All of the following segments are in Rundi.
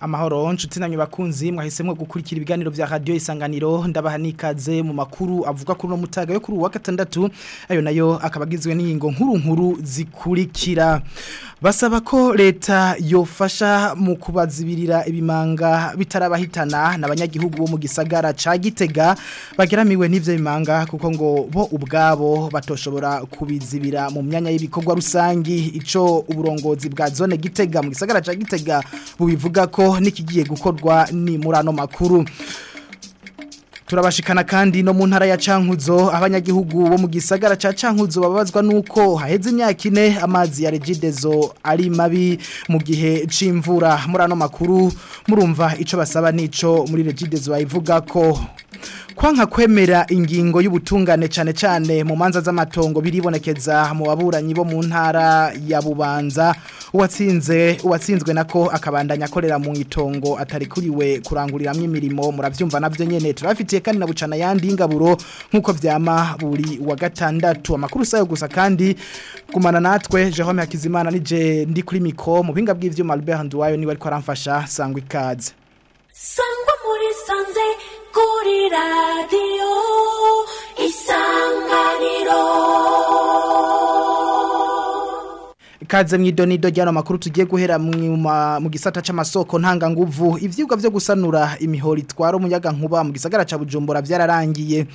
naho ronje tinamye bakunzi mwahisemo gukurikira ibiganiro bya radio isanganiro ndabaha mu makuru avuga kuri no mutaga yo kuri wa gatandatu ayo nayo akabagizwe n'ingo nkuru nkuru zikurikira basaba ko leta yofasha mu kubazibirira ibimanga bitarabahitana n'abanyagihugu bo mu gisagara ca Gitega bageramiwe n'ivyo bimanga kuko ngo bo ubwabo batoshobora kubizibira mu myanya y'ibikorwa rusangi ico uburongozi bwa zone Gitega mu gisagara ca Gitega bubivuga ko nikigiye gukorwa ni murano makuru turabashikana kandi no mu ntara ya cankuzo abanyagihugu bo mu gisagara ca cankuzo babazwa nuko haheze imyaka ine amazi ya regidezo ari mabi mu gihe c'imvura muri makuru murumva ico basaba nico muri regidezo bayivuga ko kwanka kwemera ingingo y'ubutungane cyane cyane mu manza z'amatongo biribonekeza mu baburanyi bo mu ntara ya bubanza uwatsinze uwatsinzwe nako akabandanya akorera mu itongo atari kuriwe kuranguriramo imirimo murabyumva nabyo nyene turafitiye kandi na bucana yandi ingaburo nkuko vyama buri wa gatandatu amakuru sayo gusa kandi kumana natwe Jerome Hakizimana nije ndi kuri miko mu binga bw'ivyo Albert Nduwayo niwe ariko aramfasha sangwa ikaze sangwa muri sanze 우리 라디오 이상가이로 ikaze mu idonido ry'ano makuru tugiye guhera mu gisata cy'amasoko ntanganguvu ibyigwa byo gusanura imihoro itwara umuyaga nkuba mu gisagara cya bujumbura byararangiye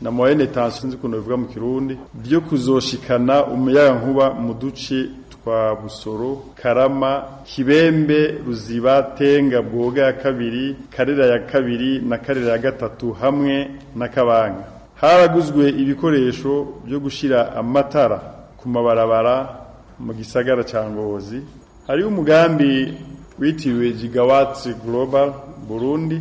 na moyenne tension nzi kuntu bivuga mu kirundi byo kuzoshikana umuyaga nkuba mu duce twa Busoro Karama Kibembe Ruziba Tenga Bwoga ya kabiri Karera ya kabiri na Karera ya gatatu hamwe na Kabanga haraguzwe ibikoresho byo gushira amatara ku mabarabara mu gisagara ca Ngozi hariho umugambi witiwe Gigawatts Global Burundi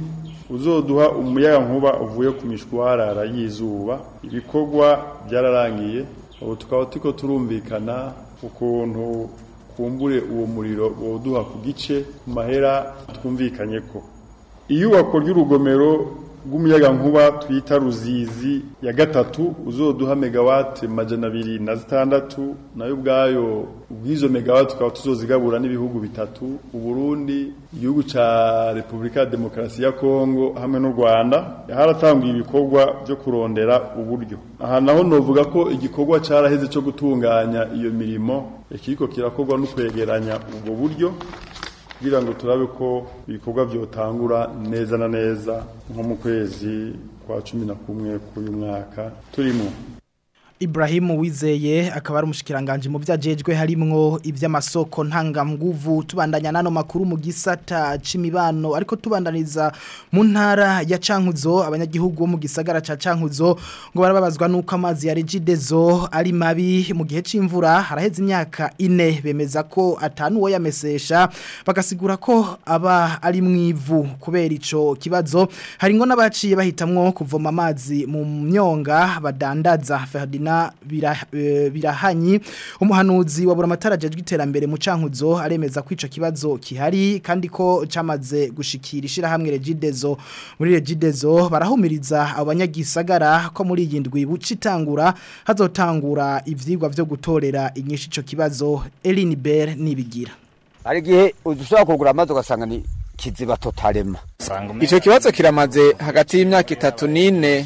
uzoduha umuyaga nkuba uvuye ku mishwarara y'izuba ibikorwa byararangiye ubu tukaba turiko turumvikana ukuntu kumbure uwo muriro woduha ku gice ku mahera twumvikanye ko iyubako ry'urugomero bw'umuyaga nkuba twita ruzizi ya gatatu uzoduha megawati majana abiri na zitandatu nayo ubwayo ubw'izo megawati tukaba tuzozigabura n'ibihugu bitatu uburundi igihugu cya repubulika ya demokarasi ya kongo hamwe n'u rwanda haratangiye ibikorwa byo kurondera uburyo aha naho novuga ko igikorwa cyaraheze cyo gutunganya iyo mirimo ikiriko kirakorwa no kwegeranya ubwo buryo kugira ngo turabe ko ibikorwa byotangura neza na neza nko mu kwezi kwa cumi na kumwe k'uyu mwaka turimo Ibrahim Wizeye akaba ari umushikiranganje mu byajejwe harimo iby'amasoko ntangamguvu tubandanya nano makuru mu gisata c'imibano ariko tubandaniza mu ntara ya Cankuzo abanyagihugu mu gisagara ca Cankuzo ngo barababazwa nuko amazi ya Regidezo ari mabi mu gihe c'imvura haraheze imyaka ine bemeza ko atanu atanuwo yamesesha bagasigura ko aba ari mwivu kubera ico kibazo hari ngo nabaciye bahitamwo kuvoma amazi mu myonga badandaza Ferdinand abana e, birahanyi umuhanuzi wabura amatara ajejwe iterambere mu cankuzo aremeza kwica kibazo kihari kandi ko camaze gushikira ishirahamwe regidezo muri regidezo barahumiriza abanyagisagara ko muri iyi ndwi bucitangura hazotangura ivyigwa vyo gutorera inyinshi ico kibazo Eline Ber nibigira hari gihe ushobora kugura amazi ugasanga ni kiziba totalema icyo kibazo kiramaze hagati y'imyaka itatu n'ine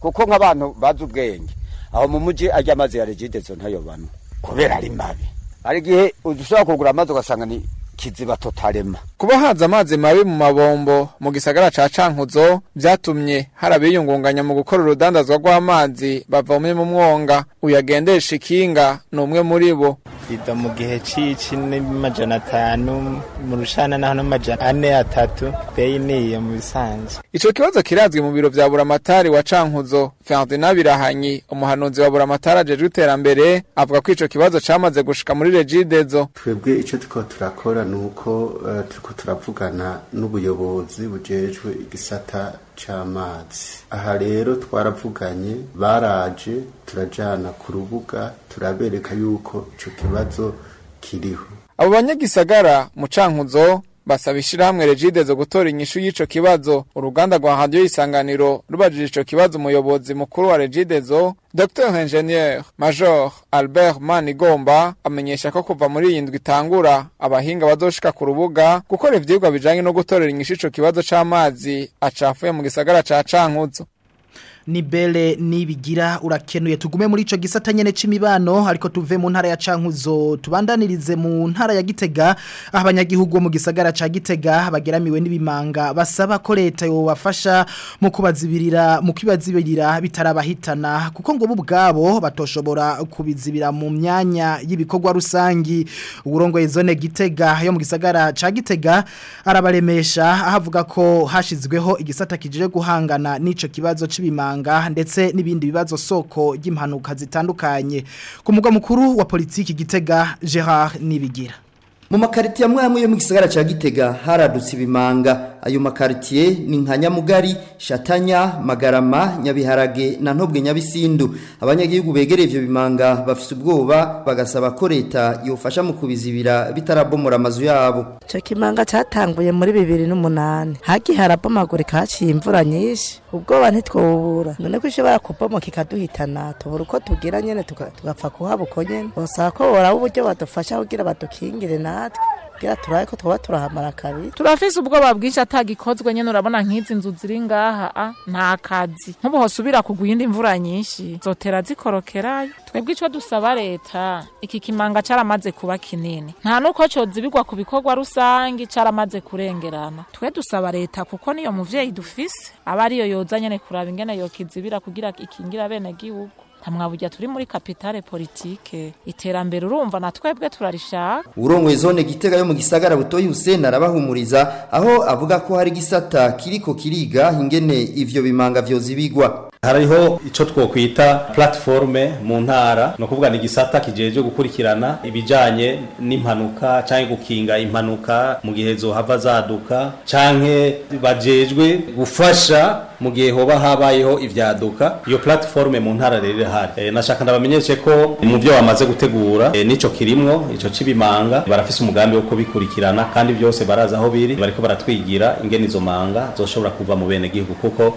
kuko nk'abantu bazi ubwenge aho mu mujyi ajya amazi ya regidezo ntayobano kubera ari mabi hari igihe ushobora kugura amazi ugasanga ni kiziba totarema kuba hanze amazi mabi mu mabombo mu gisagara ca cankuzo byatumye hari abiyungunganya mu gukora urudandazwa rw'amazi bavomye mu mwonga uyagendesha ikinga ni umwe muri bo ida mu gihe cy'iki n'amajana atanu mu rushana naho n'amajana ane atatu beyi niyo mu bisanzwe icyo kibazo kirazwi mu biro bya buramatari wa cankuzo ferdinand birahanyi umuhanuzi wa buramatari ajejwe iterambere avuga ko icyo kibazo cyamaze gushika muri regidezo twebwe icyo turiko turakora ni uko eh, turiko turavugana n'ubuyobozi bujejwe igisata cy'amazi aha rero twaravuganye baraje turajyana ku rubuga turabereka yuko icyo kibazo kiriho abo banyagisagara mucankuzo hamwe ishirahamwe regidezo gutora inyishu y'ico kibazo uruganda rwa radiyo isanganiro rubajije ico kibazo umuyobozi mukuru wa regidezo dr ingenier major albert manigomba amenyesha ko kuva muri iyi ndwi itangura abahinga bazoshika ku rubuga gukora ivyigwa bijanye no gutorera inyishu ico kibazo c'amazi acafuye mu gisagara ca cankuzo nibele nibigira urakenuye tugume muri ico gisata nyene c'imibano ariko tuve mu ntara ya Cankuzo tubandanirize mu ntara ya Gitega abanyagihugu mu gisagara ca Gitega bageramiwe n'ibimanga basaba ko leta yo wafasha mu kubazibirira mu kwibazibirira bitarabahitana kuko ngo bo ubwabo batoshobora kubizibira mu myanya y'ibikorwa rusangi urongoye zone Gitega yo mu gisagara ca Gitega arabaremesha ahavuga ko hashizweho igisata kije guhangana n'ico kibazo c'ibimanga y'uburanga ndetse n'ibindi bibazo soko ry'impanuka zitandukanye ku mugwa mukuru wa politiki gitega Gerard Nibigira mu makaritiye amwe amwe yo mu gisagara cya gitega haradutse ibimanga ayo makaritiye ni nka nyamugari shatanya magarama nyabiharage na ntobwe nyabisindu abanyagihugu begereye ibyo bimanga bafite ubwoba bagasaba ko leta yofasha mu kubizibira bitarabomora amazu yabo icyo kimanga cyatanguye muri bibiri n'umunani hagiye harabomagurika haciye imvura nyinshi ubwoba ntitwubura none ko ishobora kubomo kikaduhitana tubura uko tugira nyine tugapfa kuhaba uko nyine usaba ko boraba uburyo badufasha kugira badukingire natwe kera turaye ko twaba turahamara kabiri turafise ubwoba bwinshi atagikozwe nyene urabona nk'izi nzu ziri ngaha a ah, nta kazi nkubu hosubira kugwa iyindi mvura nyinshi zotera zikorokerayo twebwe ico dusaba leta iki kimanga caramaze kuba kinini nta nuko cozibirwa ku bikorwa rusange caramaze kurengerana twe dusaba leta kuko niyo muvyeyi dufise aba ariyo yoza nyene kuraba ingene yokizibira kugira ikingira bene gihugu ntamwabugira turi muri kapitale politike iterambere urumva na twebwe turarishaka urongoye zone gitega yo mu gisagara butoyi Hussein arabahumuriza aho avuga ko hari gisata kiriko kiriga ingene ivyo bimanga vyozibigwa hariho icyo twokwita platiforume mu ntara no kuvuga ni igisata kigejeje gukurikirana ibijyanye n'impanuka cyangwa gukinga impanuka mu gihe zohava zaduka cyangwa bajejwe gufasha mu gihe hoba habayeho ibyaduka iyo platiforume mu ntara rero irahari eh, nashaka ndabamenyeshe ko mu byo bamaze gutegura eh, n'icyo kirimo icyo cy'ibimanga barafise umugambi wo kubikurikirana kandi byose barazi aho biri bariko baratwigira ingene izo manga zoshobora kuva mu bene gihugu kuko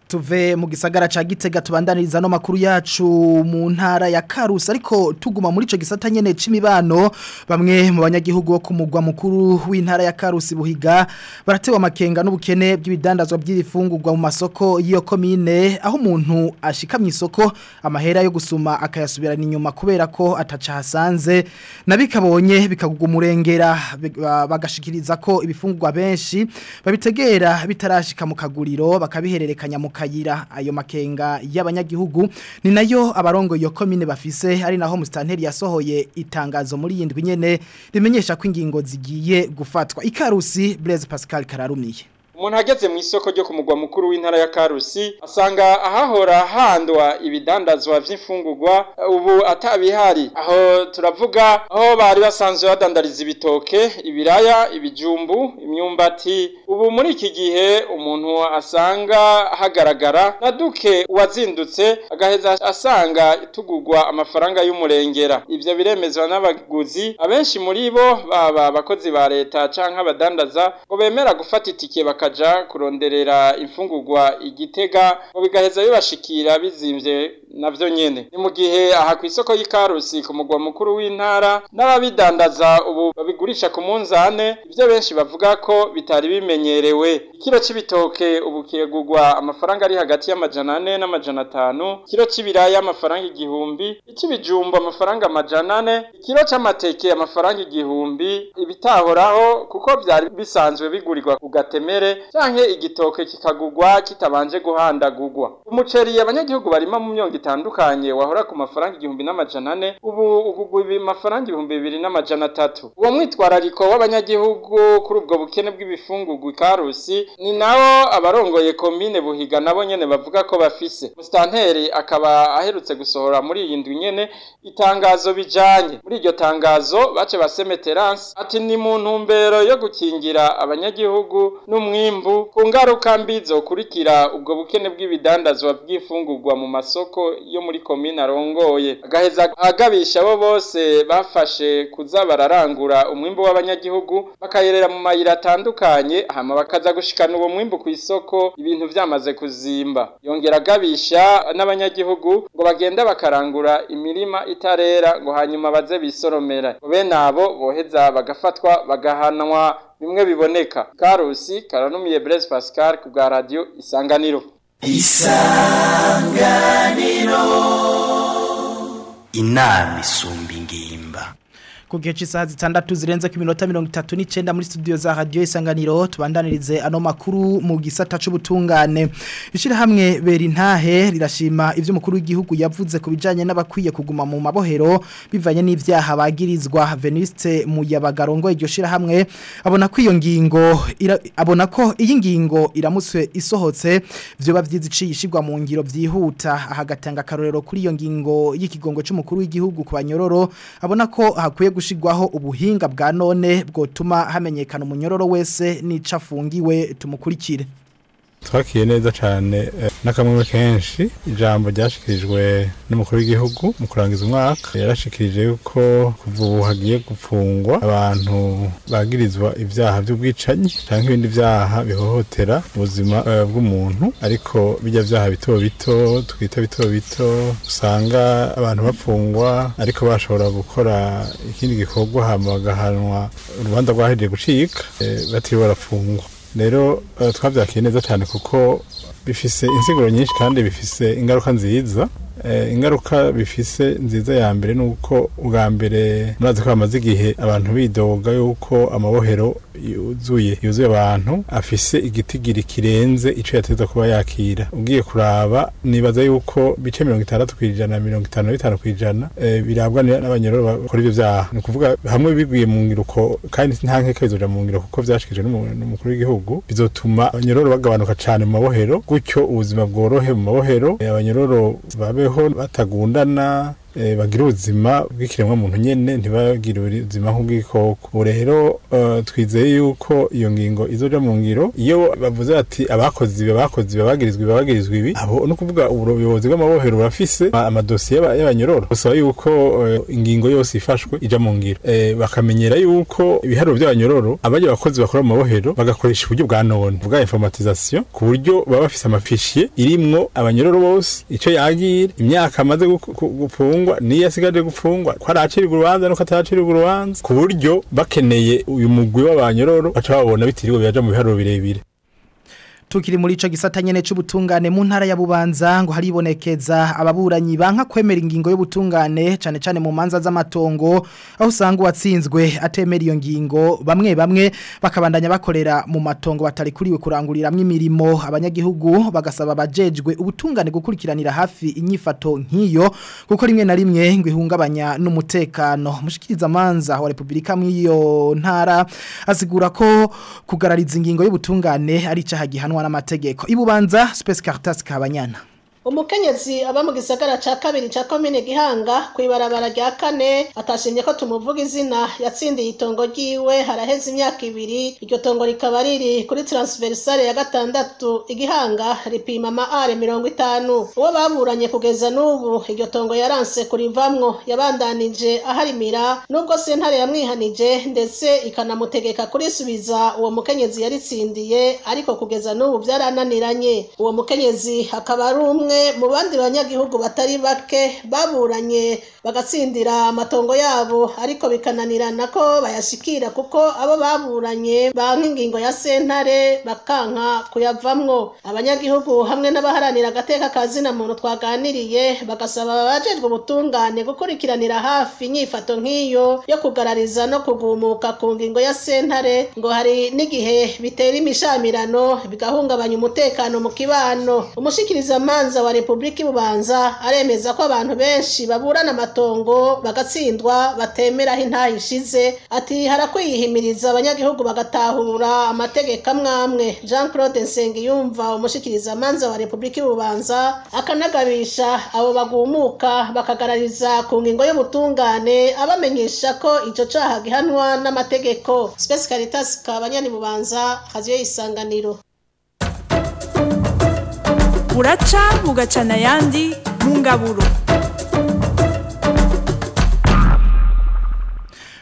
tuve mu gisagara ca Gitega tubandaniriza no makuru yacu mu ntara ya Karusi ariko tuguma muri ico gisata nyene c'imibano bamwe mu banyagihugu bo kumugwa mukuru w'intara ya Karusi buhiga baratewa amakenga n'ubukene bw'ibidandazwa by'ifungurwa mu masoko iyo komine aho umuntu ashika mu isoko amahera yo gusuma akayasubirana inyuma kubera ko ataca hasanze nabikabonye bikagugumurengera bagashikiriza ko ibifungurwa benshi babitegera bitarashika mu kaguriro bakabihererekanya mu akayira ayo makenga y'abanyagihugu ni nayo abarongo iyo komine bafise ari naho musitanteri yasohoye itangazo muri iyi ndwi nyene rimenyesha ko ingingo zigiye gufatwa ikarusi Blaise Pascal Kararumiye umuntu ageze mu isoko ryo ku mugwa mukuru w'intara ya Karusi asanga ahahora handwa ibidandazwa vy'imfungurwa ubu atabihari aho turavuga aho bari basanzwe badandariza ibitoke ibiraya ibijumbu imyumbati ubu muri iki gihe umuntu asanga hagaragara na duke uwazindutse agaheza asanga itugugwa amafaranga y'umurengera ibyo biremezwa n'abaguzi abenshi muri bo baba abakozi ba leta canke abadandaza ngo bemera gufata itike baka bakaja kuronderera imfungurwa igitega ngo bigaheza bibashikira bizimbye navyo nyene ni mu gihe aha ku isoko y'ikarusi ku mugwa mukuru w'intara n'ababidandaza ubu babigurisha ku munzane ibyo benshi bavuga ko bitari bimenyerewe ikiro cy’ibitoke ubu kiregurwa amafaranga ari hagati y'amajana ane n'amajana atanu ikiro c'ibiraya amafaranga igihumbi ic'ibijumbu amafaranga amajana ane ikiro c'amateke amafaranga igihumbi ibitahoraho kuko byari bisanzwe bigurirwa ku gatemere canke igitoke kikagugwa kitabanje guhandagugwa umuceri abanyagihugu barima mu myongo itandukanye wahora ku mafaranga igihumbi n'amajana ane ubu ugugwa amafaranga ibihumbi bibiri n'amajana atatu uwo mwitwarariko w'abanyagihugu kuri ubwo bukene bw'ibifungurwa ikarusi ni nabo abarongoye komine buhiga nabo nyene bavuga ko bafise musitanteri akaba aherutse gusohora muri iyi ndwi nyene itangazo bijanye muri iryo tangazo bace basemeterance ati ni mu ntumbero yo gukingira abanyagihugu n'umwe nk'imbu ku ngaruka mbi ubwo bukene bw'ibidandazwa by'ifungurwa mu masoko yo muri komine arongoye agaheza agabisha abo bose bafashe kuza bararangura umwimbu w'abanyagihugu bakayerera mu mayira atandukanye hama bakaza gushikana uwo mwimbu ku isoko ibintu byamaze kuzimba yongera agabisha n'abanyagihugu ngo bagenda bakarangura imirima itarera ngo hanyuma baze bisoromera bene abo boheza bagafatwa bagahanwa bimwe biboneka karusi karanumiye Blaise Pascal ku bwa radio isanganiro isanganiro inama isumba ingimba ku gihe cy'isaha zitandatu zirenze ku minota mirongo itatu muri studio za radio isanganiro tubandanirize ano makuru mu gisata cy'ubutungane ishyirahamwe berintahe rirashima ibyo umukuru w'igihugu yavuze ku bijyanye n'abakwiye kuguma mu mabohero bivanye n'ibyaha bagirizwa veniste muyabagarongo iryo shyirahamwe abona ko ngingo abona ko iyi ngingo iramuswe isohotse byoba byiza iciye mu ngiro byihuta aha Karorero akarorero kuri iyo ngingo y'ikigongo cy'umukuru w'igihugu ku abona ko hakwiye gushigwaho ubuhinga bwa none bwotuma hamenyekana umunyororo wese nicafungiwe tumukurikire twakiye neza cyane eh, n'akamwe kenshi ijambo ryashyikirijwe n'umukuru w'igihugu mu kurangiza umwaka yarashikirije yuko kuva ubu hagiye gufungwa abantu bagirizwa ibyaha by'ubwicanyi cyangwa ibindi byaha bihohotera ubuzima eh, bw'umuntu ariko bijya byaha bito bito twita bito bito usanga abantu bafungwa ariko bashobora gukora ikindi gikorwa hama bagahanwa urubanza rwahejeje gucika eh, batiriwe barafungwa rero eh, twabyakiye neza cyane kuko bifise insiguro nyinshi kandi bifise ingaruka nziza Eh, ingaruka bifise nziza ya mbere ni uko ubwa mbere murazi ko bamaze igihe abantu bidoga yuko amabohero yuzuye yuzuye abantu afise igitigiri kirenze ico yateza kuba yakira ugiye kuraba nibaza yuko bice mirongo itandatu kw'ijana mirongo itanu na bitanu kw'ijana eh, birabwa n'abanyerero bakora ivyo vyaha ni ukuvuga hamwe biguye mu ngiruko kandi nta nkeka bizoja mu ngiro kuko vyashikijwe n'umukuru w'igihugu bizotuma abanyororo bagabanuka cyane mu mabohero gutyo ubuzima bworohe mu mabohero eh, abanyororo babeho babeho batagundana Eh, bagira ubuzima bw'ikiremwamuntu nyine ntibagire ubuzima nk'ubw'ikoko ubu rero eh, twizeye yuko iyo ngingo izoja mu ngiro iyo bavuze bati abakozi babakozi babagirizwa babagirizwa ibi abo ni ukuvuga ubuyobozi bw'amabohero burafise amadosiye y'abanyororo basaba yuko eh, ingingo yose ifashwe ija mu ngiro bakamenyera yuko ibiharuro by'abanyororo abajya abakozi bakora mu mabohero bagakoresha uburyo bwa none bwa informatization ku buryo baba bafise amafishiye irimwo abanyororo bose icyo yagira imyaka amaze gufunga gufungwa n'iyo asigaje gufungwa ko aracirwa urubanza nuko ataracirwa urubanza ku buryo bakeneye uyu mugwi w'abanyororo baca babona bitiriwe biyaja mu biharuro birebire tukiri muri ico gisata nyene c'ubutungane mu ntara ya Bubanza ngo haribonekeza ababuranyi banka kwemera ingingo y'ubutungane cane cane mu manza z'amatongo aho usanga watsinzwe atemera iyo ngingo bamwe bamwe bakabandanya bakorera mu matongo batari kuriwe kuranguriramwe imirimo abanyagihugu bagasaba abajejwe ubutungane gukurikiranira hafi inyifato nk'iyo kuko rimwe na rimwe ngo ihungabanya n'umutekano mushikiriza manza wa Republika mw'iyo ntara asigura ko kugarariza ingingo y'ubutungane ari icaha gihanwa n'amategeko ibubanza space Cartas kabanyana umukenyezi aba mu gisagara ca kabiri ca komine gihanga ku ibarabara rya kane atashimye ko tumuvuga izina yatsindiye itongo ryiwe haraheze imyaka ibiri iryo tongo rikaba riri kuri transversale ya gatandatu igihanga ripima ama are mirongo itanu uwo baburanye kugeza n'ubu iryo tongo yaranse kurivamwo yabandanije aharimira nubwo sentare yamwihanije ndetse ikanamutegeka kurisubiza uwo mukenyezi yaritsindiye ariko kugeza n'ubu byarananiranye uwo mukenyezi akaba ari umwe bamwe mu bandi banyagihugu batari bake baburanye bagatsindira amatongo yabo ariko bikananirana ko bayashikira kuko abo baburanye banka ingingo ya sentare bakanka kuyavamwo abanyagihugu hamwe n'abaharanira agateka ka zina muntu twaganiriye bagasaba abajejwe ubutungane gukurikiranira hafi inyifato nk'iyo yo kugarariza no kugumuka ku ngingo ya sentare ngo hari n'igihe bitera imishamirano bigahungabanya umutekano mu kibano umushikirizamanza wa repubulika ibubanza aremeza ko abantu benshi baburana amatongo bagatsindwa batemeraho aho intaha ishize ati harakwiyihimiriza abanyagihugu bagatahura amategeko amwamwe jean claude nsengiyumva umushyikirizamanza wa repubulika ibubanza akanagabisha abo bagumuka bakagarariza ku ngingo y'ubutungane abamenyesha ko icyo cyaha gihanwa n'amategeko sipesi karitasi ka haziyo isanganiro buraca bugacana ayandi mu ngaburo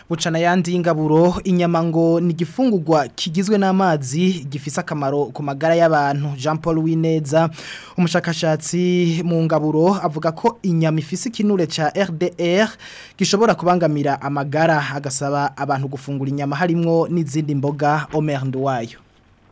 bucana ayandi y'ingaburo inyama ngo ni igifungugwa kigizwe n'amazi gifise akamaro ku magara y'abantu jean paul wineza umushakashatsi mu ngaburo avuga ko inyama ifise ikinure cya rdr gishobora kubangamira amagara agasaba abantu gufungura inyama harimo n'izindi mboga omerinde wayo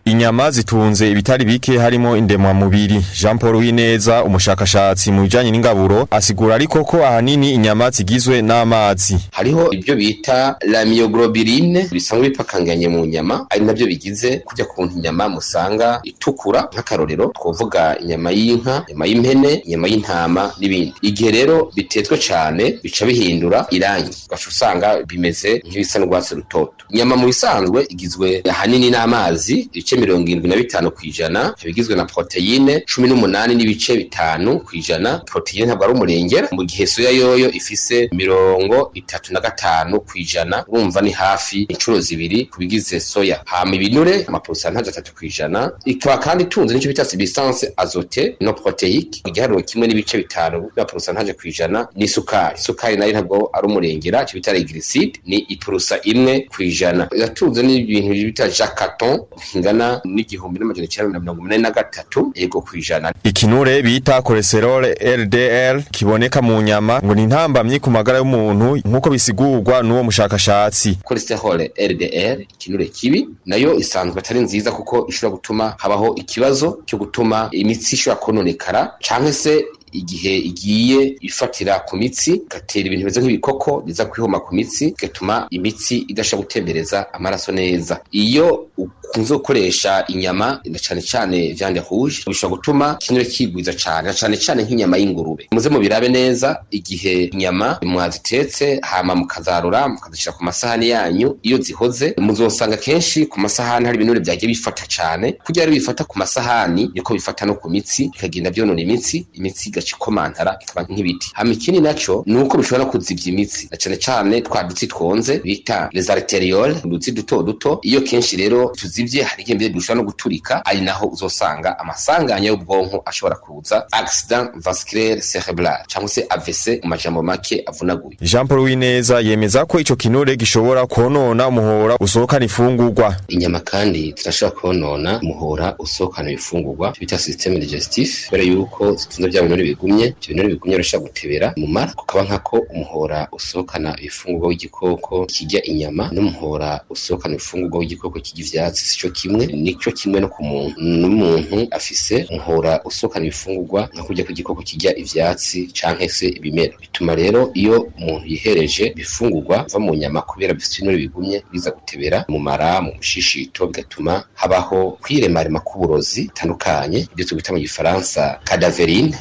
Inyama zitunze ibitari bike harimo indemwa mubiri. Jean Paul Wineza umushakashatsi mu bijanye n'ingaburo asigura ariko ko ahanini inyama zigizwe n'amazi. Hariho ibyo bita la myoglobine bisanzwe bipakanganye mu nyama ari nabyo bigize kujya kuntu inyama musanga itukura nk'akarorero twovuga inyama y'inka, inyama y'impene, inyama y'intama n'ibindi. Igihe rero bitetswe cyane bica bihindura irangi. Ugaca usanga bimeze nk'ibisa n'urwatsi rutoto. Inyama mu bisanzwe igizwe ahanini n'amazi ibice mirongo irindwi na bitanu ku ijana bigizwe na poroteyine cumi n'umunani n'ibice bitanu ku ijana poroteyine ntabwo ari umurengera mu gihe soya yoyo ifise mirongo itatu na gatanu ku ijana urumva ni hafi inshuro zibiri ku bigize soya hama ibinure amapurusantaje atatu ku ijana ikaba kandi itunze n'icyo bita sibisanse azote no poroteyike ku kimwe n'ibice bitanu by'amapurusantaje ku ijana n'isukari isukari nayo ntabwo ari umurengera icyo bita regriside ni ipurusa imwe ku ijana iratunze n'ibintu bita jakaton bingana ijana n'igihumbi n'amajana icyenda na mirongo ine na gatatu yego ku ijana ikinure bita cholesterol LDL kiboneka mu nyama ngo ni intambamyi ku magara y'umuntu nk'uko bisigurwa n'uwo mushakashatsi cholesterol LDL ikinure kibi nayo isanzwe atari nziza kuko ishobora gutuma habaho ikibazo cyo gutuma imitsi ishobora kononekara cyangwa se igihe igiye ifatira ku mitsi igatera ibintu bimeze nk'ibikoko biza kwihoma ku mitsi bigatuma imitsi idasha gutembereza amaraso neza iyo ukunze gukoresha inyama cyane cyane vyande rouge bishobora gutuma kinure kigwiza cyane cyane cyane nk'inyama y'ingurube muze birabe neza igihe inyama mwazitetse hama mukazarura mukazishyira ku masahani yanyu iyo zihoze muzosanga kenshi ku masahani hari ibinure byagiye bifata cyane kurya rero bifata ku masahani niko bifata no ku mitsi bikagenda byonona imitsi imitsi gikomantara bikaba nk'ibiti hama ikindi naco ni uko bishobora kuzivya imitsi na cane cane twa dutsi twonze bita les udutsi duto duto iyo kenshi rero tuzibye hari igihe mbere dushobora no guturika ari naho uzosanga amasanganya y'ubwonko ashobora kuza accident vasculaire cerebral cyangwa se AVC mu majambo make avunaguye Jean Paul Wineza yemeza ko icyo kinure gishobora konona umuhora usohokana ifungurwa inyama kandi zirashobora konona umuhora usohokana ifungurwa bita système digestif kubera yuko zitunze bya bintu bigumye ibinure bigumye birashobora gutebera mu mara kukaba nkako umuhora usohokana ifungurwa w'igikoko kijya inyama n'umuhora usohokana ifungurwa w'igikoko kijya si cyo kimwe nico kimwe no ku muntu n'umuntu afise umuhora usohokana ibifungurwa kujya ku gikoko kijya ibyatsi canke se ibimera bituma rero iyo umuntu yihereje bifungurwa va mu nyama kubera bifite ibinure bigumye biza gutebera mu mara mu mushishito bigatuma habaho kwiremarema k'uburozi bitandukanye ibyo tubita mu gifaransa cadaverine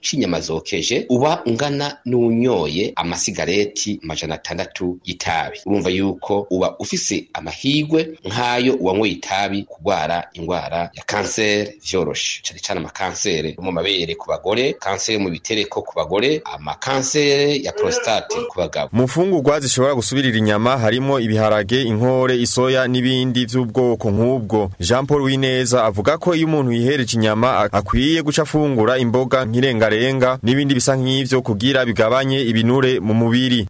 cy'inyama zokeje uba ungana n'unyoye amasigarete senti majana atandatu y'itabi urumva yuko uba ufise amahigwe nk'ayo uwanyweye itabi kurwara indwara ya kanseri vyoroshe cyane cyane amakanseri mu mabere ku bagore kanseri mu bitereko ku bagore amakanseri ya prostate ku bagabo mu mfungurwa zishobora gusubirira inyama harimo ibiharage inkore isoya n'ibindi by'ubwoko nk'ubwo jean paul wineza avuga ko iyo umuntu yihereje inyama akwiye guca afungura imboga nk'irengarenga n'ibindi bisa nk'ivyo kugira bigabanye ibinure mu mubiri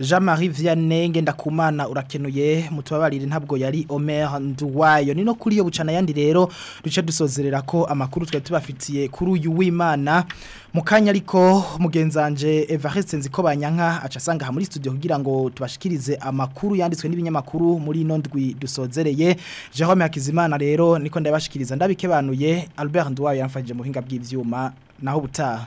Jean-Marie Vianney kumana urakenuye mutubabarire ntabwo yari Omer Nduwayo nino kuri yo bucana yandi rero duce dusozerera ko amakuru twe tubafitiye kuri uyu w'Imana mukanya ariko mugenzanje Evariste nziko banyanka aca asanga aha muri studio kugira ngo tubashikirize amakuru yanditswe n'ibinyamakuru muri nondwi dusozereye Jerome Hakizimana rero niko ndabashikiriza ndabikebanuye Albert Nduwayo yamfajije mu buhinga bw'ivyuma naho butaha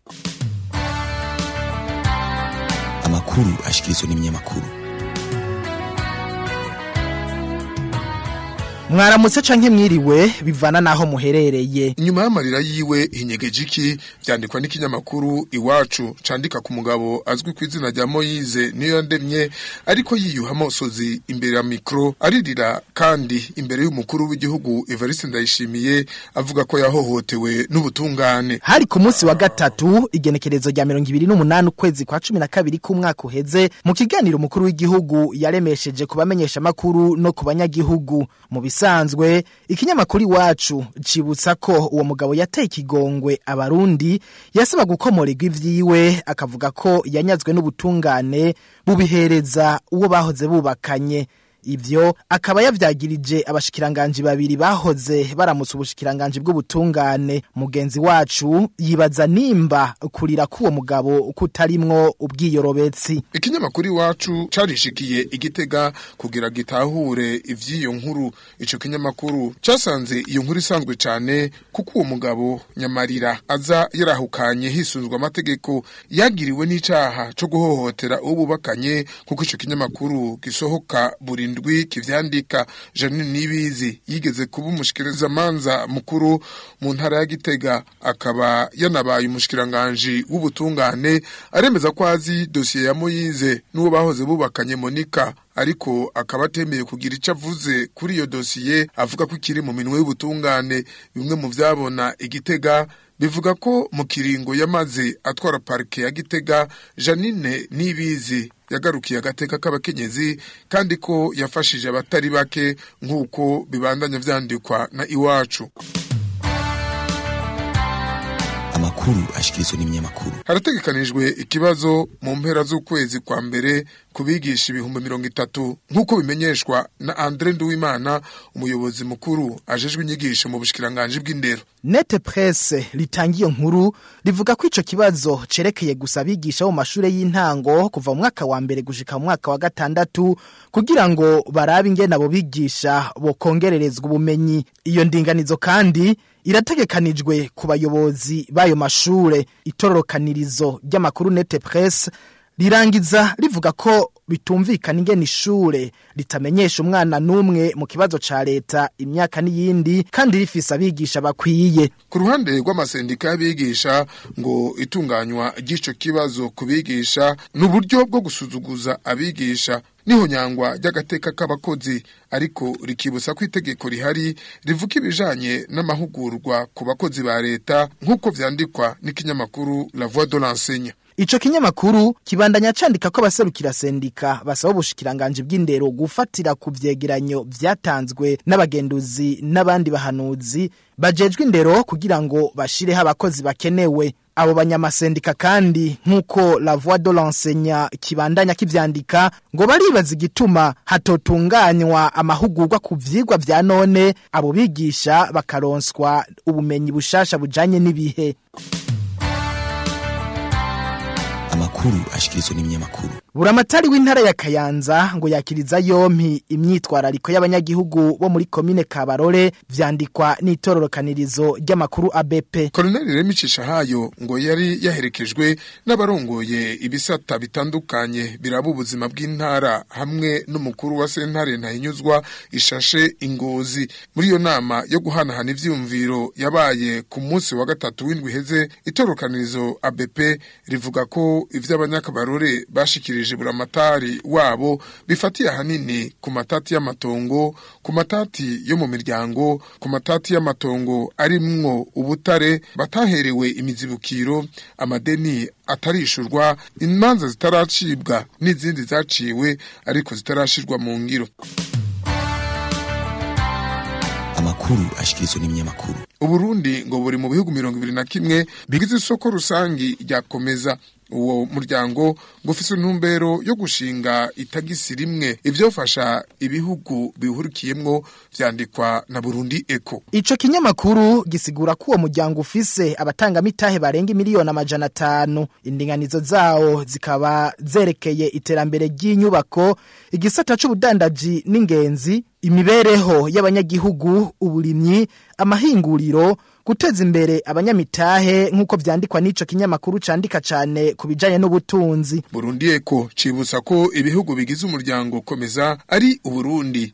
mnyama kuru mwaramutse canke mwiriwe bivana naho muherereye nyuma y'amarira yiwe hinyegejiki byandikwa n'ikinyamakuru iwacu candika ku mugabo azwi ku izina rya Moyize niyo ndemye ariko yiyuha amosozi imbere ya mikro aririra kandi imbere y'umukuru w'igihugu evarisi Ndayishimiye avuga ko yahohotewe n'ubutungane hari ku munsi wa gatatu igenekerezo rya 2028 ukwezi kwa 12 k'umwaka uheze mu kiganiro umukuru w'igihugu yaremesheje kubamenyesha makuru no kubanyagihugu mu bisa isanzwe ikinyamakuru iwacu cibutsa ko uwo mugabo yateye ikigongwe abarundi yasaba gukomorerwa ivyiwe akavuga ko yanyazwe n'ubutungane bubihereza uwo bahoze bubakanye Ivyo akaba yavyagirije abashikiranganji babiri bahoze baramutse ubushikiranganji bw'ubutungane mugenzi wacu yibaza nimba kurira k'uwo mugabo kutarimwo ubwiyorobetsi. Ikinyamakuru iwacu carishikiye igitega kugira gitahure ivy'iyo nkuru ico kinyamakuru casanze iyo nkuru isanzwe cane kuko uwo mugabo nyamarira aza yarahukanye hisunzwe amategeko yagiriwe n'icaha co guhohotera ububakanye kuko ico kinyamakuru gisohoka buri karindwi kivyandika Janine Nibizi yigeze kuba umushikiriza manza mukuru mu ntara ya Gitega akaba yanabaye umushikiranganje w'ubutungane aremeza kwazi dosiye ya Moyize n'uwo bahoze bubakanye Monica ariko akaba atemeye kugira icyo avuze kuri iyo dosiye avuga ko ikiri mu minwe y'ubutungane bimwe mu byabona igitega bivuga ko mu kiringo yamaze atwara parike ya gitega janine n'ibizi yagarukiye agateka k'abakenyezi kandi ko yafashije abatari bake nk'uko bibandanya byandikwa na iwacu amakuru ashyikirizwa n'ibinyamakuru harategekanijwe ikibazo mu mpera z'ukwezi kwa mbere kubigisha ibihumbi mirongo itatu nk'uko bimenyeshwa na Andre Nduwimana umuyobozi mukuru ajejwe inyigisho mu bushikiranganje bw'indero Nete Presse litangiye nkuru rivuga ko icyo kibazo cerekeye gusa abigisha mu mashure y'intango kuva mu mwaka wa mbere gushika mu mwaka wa gatandatu kugira ngo barabe ingene abo bigisha bokongererezwa ubumenyi iyo ndinganizo kandi irategekanijwe ku bayobozi b'ayo mashure itorokanirizo ry'amakuru nete presse rirangiza rivuga ko bitumvikana ingene ishure ritamenyesha umwana n'umwe mu kibazo ca leta imyaka n'iyindi kandi rifise abigisha bakwiye ku ruhande rw'amasendika y'abigisha ngo itunganywa ry'ico kibazo kubigisha bigisha bwo gusuzuguza abigisha n'ihonyangwa ry'agateka k'abakozi ariko rikibusa ku itegeko rihari rivuga ibijanye n'amahugurwa ku bakozi ba leta nk'uko byandikwa n'ikinyamakuru la voix de l'enseigne Ico kinyamakuru kibandanya candika ko abaserukira sendika basaba ubushikiranganje bw'indero gufatira ku vyegeranyo vyatanzwe n'abagenduzi n'abandi bahanuzi bajejwe indero kugira ngo bashireho abakozi bakenewe abo banyamasendika kandi nk'uko la voix de l'ensenya kibandanya kivyandika ngo baribaza igituma hatotunganywa amahugurwa ku vyigwa vya none abo bigisha bakaronswa ubumenyi bushasha bujanye n'ibihe Makuru ashikilizwe ni mnyamakuru. buramatari w'intara ya kayanza ngo yakiriza yompi imyitwarariko y'abanyagihugu bo muri komine kabarore vyandikwa n'itororokanirizo ry'amakuru abepe koloneli remicisha hayo ngo yari yaherekejwe n'abarongoye ibisata bitandukanye biraba ubuzima bw'intara hamwe n'umukuru wa sentare ntahinyuzwa ishashe ingozi muri iyo nama yo guhanahana ivyumviro yabaye ku munsi wa gatatu w'indwi heze itororokanirizo abepe rivuga ko ivy'abanyakabarore bashikirije bubahirije buramatari wabo bifatiye ahanini ku matati y'amatongo ku matati yo mu miryango ku matati y'amatongo arimwo ubutare bataherewe imizibukiro amadeni atarishurwa imanza zitaracibwa n'izindi zaciwe ariko zitarashirwa mu ngiro amakuru ashikirizwa n'ibinyamakuru uburundi ngo buri mu bihugu mirongo ibiri na kimwe bigize isoko rusange ryakomeza uwo muryango ngo ufise intumbero yo gushinga itagisi rimwe ivyofasha ibihugu bihurikiyemo vyandikwa na Burundi Eco ico kinyamakuru gisigura ko uwo muryango ufise abatanga mitahe barenga miliyoni amajana atanu indinganizo zawo zikaba zerekeye iterambere ry'inyubako igisata cy’ubudandaji n'ingenzi imibereho y'abanyagihugu uburimyi amahinguriro guteza imbere abanyamitahe nk'uko byandikwa n'ico kinyamakuru candika cyane ku bijanye n'ubutunzi Burundi eko cibutsa ko ibihugu bigize umuryango komeza ari Burundi